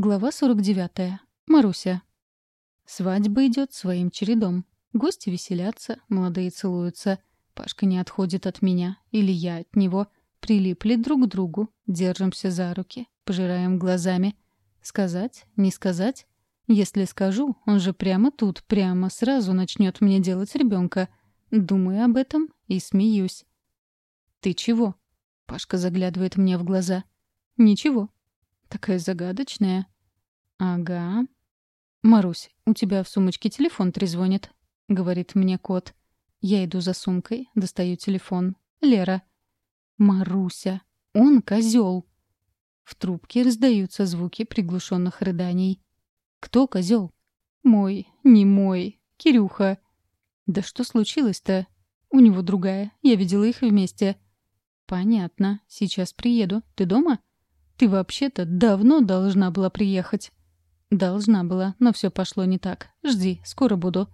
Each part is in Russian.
Глава 49. Маруся. Свадьба идет своим чередом. Гости веселятся, молодые целуются. Пашка не отходит от меня, или я от него. Прилипли друг к другу, держимся за руки, пожираем глазами. Сказать, не сказать? Если скажу, он же прямо тут, прямо сразу начнет мне делать ребенка. Думаю об этом и смеюсь. «Ты чего?» Пашка заглядывает мне в глаза. «Ничего», Такая загадочная. Ага. Марусь, у тебя в сумочке телефон трезвонит, говорит мне кот. Я иду за сумкой, достаю телефон. Лера. Маруся, он козел. В трубке раздаются звуки приглушенных рыданий. Кто козел? Мой, не мой, Кирюха. Да что случилось-то? У него другая. Я видела их вместе. Понятно. Сейчас приеду. Ты дома? Ты вообще-то давно должна была приехать». «Должна была, но все пошло не так. Жди, скоро буду».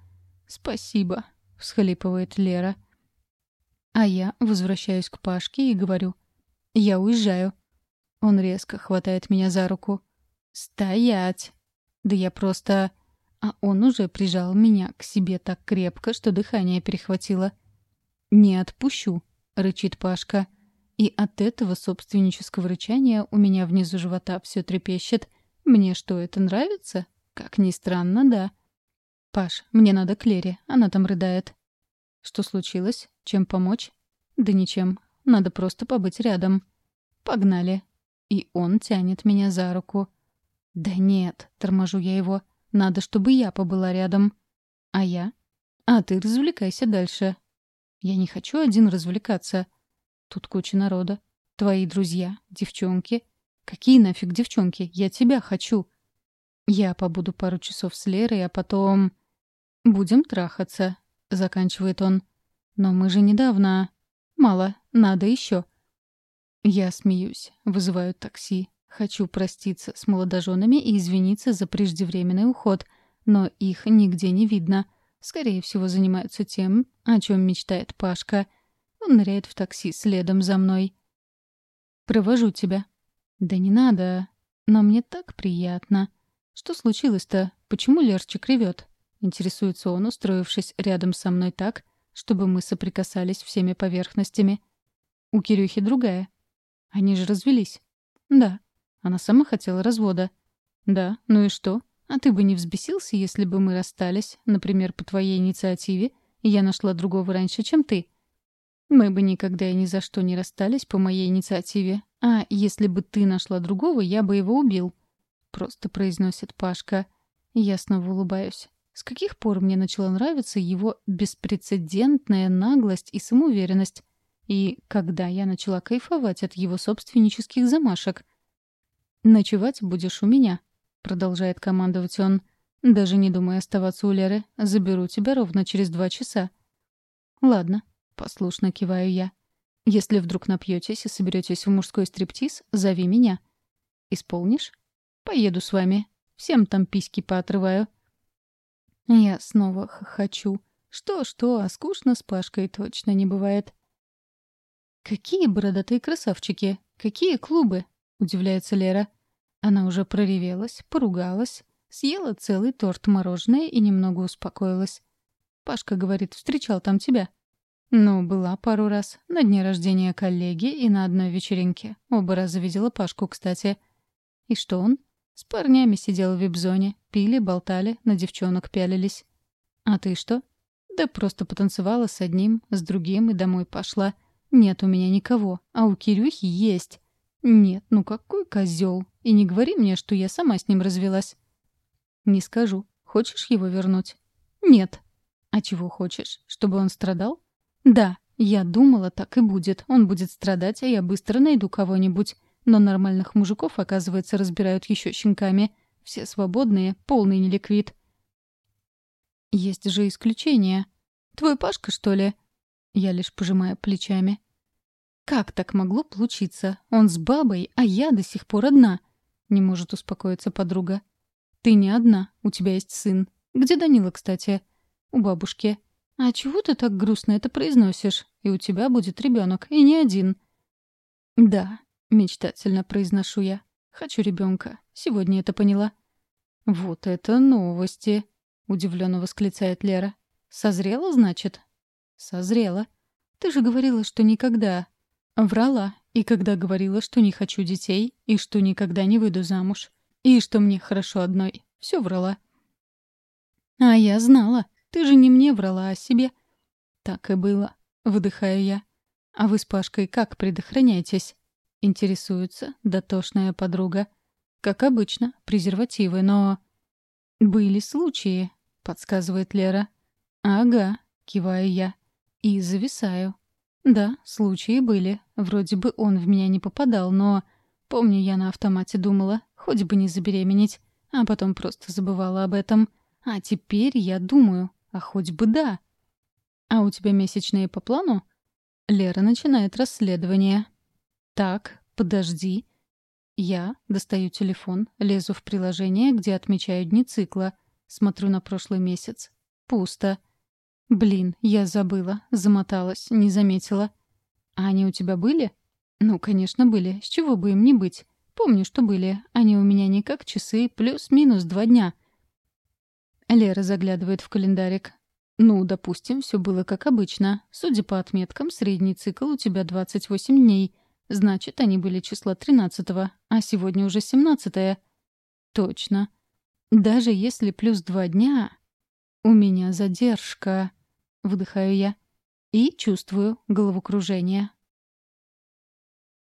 «Спасибо», — всхлипывает Лера. А я возвращаюсь к Пашке и говорю. «Я уезжаю». Он резко хватает меня за руку. «Стоять!» «Да я просто...» А он уже прижал меня к себе так крепко, что дыхание перехватило. «Не отпущу», — рычит Пашка. И от этого собственнического рычания у меня внизу живота все трепещет. Мне что, это нравится? Как ни странно, да. «Паш, мне надо к Лере, она там рыдает». «Что случилось? Чем помочь?» «Да ничем. Надо просто побыть рядом». «Погнали». И он тянет меня за руку. «Да нет», — торможу я его. «Надо, чтобы я побыла рядом». «А я?» «А ты развлекайся дальше». «Я не хочу один развлекаться тут куча народа. Твои друзья, девчонки. Какие нафиг девчонки? Я тебя хочу. Я побуду пару часов с Лерой, а потом... Будем трахаться, заканчивает он. Но мы же недавно... Мало, надо еще. Я смеюсь, вызываю такси. Хочу проститься с молодоженами и извиниться за преждевременный уход, но их нигде не видно. Скорее всего, занимаются тем, о чем мечтает Пашка — он ныряет в такси следом за мной. «Провожу тебя». «Да не надо. Но мне так приятно». «Что случилось-то? Почему Лерчик ревет?» Интересуется он, устроившись рядом со мной так, чтобы мы соприкасались всеми поверхностями. У Кирюхи другая. Они же развелись. Да. Она сама хотела развода. Да, ну и что? А ты бы не взбесился, если бы мы расстались, например, по твоей инициативе, и я нашла другого раньше, чем ты? Мы бы никогда и ни за что не расстались по моей инициативе. А если бы ты нашла другого, я бы его убил. Просто произносит Пашка. Я снова улыбаюсь. С каких пор мне начала нравиться его беспрецедентная наглость и самоуверенность? И когда я начала кайфовать от его собственнических замашек? «Ночевать будешь у меня», — продолжает командовать он. «Даже не думай оставаться Послушно киваю я. «Если вдруг напьетесь и соберетесь в мужской стриптиз, зови меня». «Исполнишь?» «Поеду с вами. Всем там письки поотрываю». Я снова хочу. Что-что, а скучно с Пашкой точно не бывает. «Какие бородатые красавчики! Какие клубы!» — удивляется Лера. Она уже проревелась, поругалась, съела целый торт мороженое и немного успокоилась. Пашка говорит, встречал там тебя. Ну, была пару раз. На дне рождения коллеги и на одной вечеринке. Оба раза видела Пашку, кстати. И что он? С парнями сидел в вип-зоне. Пили, болтали, на девчонок пялились. А ты что? Да просто потанцевала с одним, с другим и домой пошла. Нет у меня никого, а у Кирюхи есть. Нет, ну какой козел. И не говори мне, что я сама с ним развелась. Не скажу. Хочешь его вернуть? Нет. А чего хочешь? Чтобы он страдал? Да, я думала, так и будет. Он будет страдать, а я быстро найду кого-нибудь. Но нормальных мужиков, оказывается, разбирают еще щенками. Все свободные, полный неликвид. Есть же исключения. Твой Пашка, что ли? Я лишь пожимаю плечами. Как так могло получиться? Он с бабой, а я до сих пор одна. Не может успокоиться подруга. Ты не одна, у тебя есть сын. Где Данила, кстати? У бабушки. «А чего ты так грустно это произносишь? И у тебя будет ребенок, и не один». «Да», — мечтательно произношу я. «Хочу ребенка. Сегодня это поняла». «Вот это новости!» — удивленно восклицает Лера. «Созрела, значит?» «Созрела. Ты же говорила, что никогда...» «Врала. И когда говорила, что не хочу детей, и что никогда не выйду замуж, и что мне хорошо одной, все врала». «А я знала», ты же не мне врала, о а себе». «Так и было», — выдыхаю я. «А вы с Пашкой как предохраняетесь?» — интересуется дотошная подруга. «Как обычно, презервативы, но...» «Были случаи», — подсказывает Лера. «Ага», — киваю я. И зависаю. «Да, случаи были. Вроде бы он в меня не попадал, но...» Помню, я на автомате думала, хоть бы не забеременеть, а потом просто забывала об этом. А теперь я думаю, а хоть бы да. А у тебя месячные по плану? Лера начинает расследование. Так, подожди. Я достаю телефон, лезу в приложение, где отмечаю дни цикла. Смотрю на прошлый месяц. Пусто. Блин, я забыла, замоталась, не заметила. А они у тебя были? Ну, конечно, были. С чего бы им не Лера заглядывает в календарик. «Ну, допустим, все было как обычно. Судя по отметкам, средний цикл у тебя 28 дней. Значит, они были числа 13 а сегодня уже 17 -е. «Точно. Даже если плюс два дня...» «У меня задержка», — выдыхаю я. И чувствую головокружение.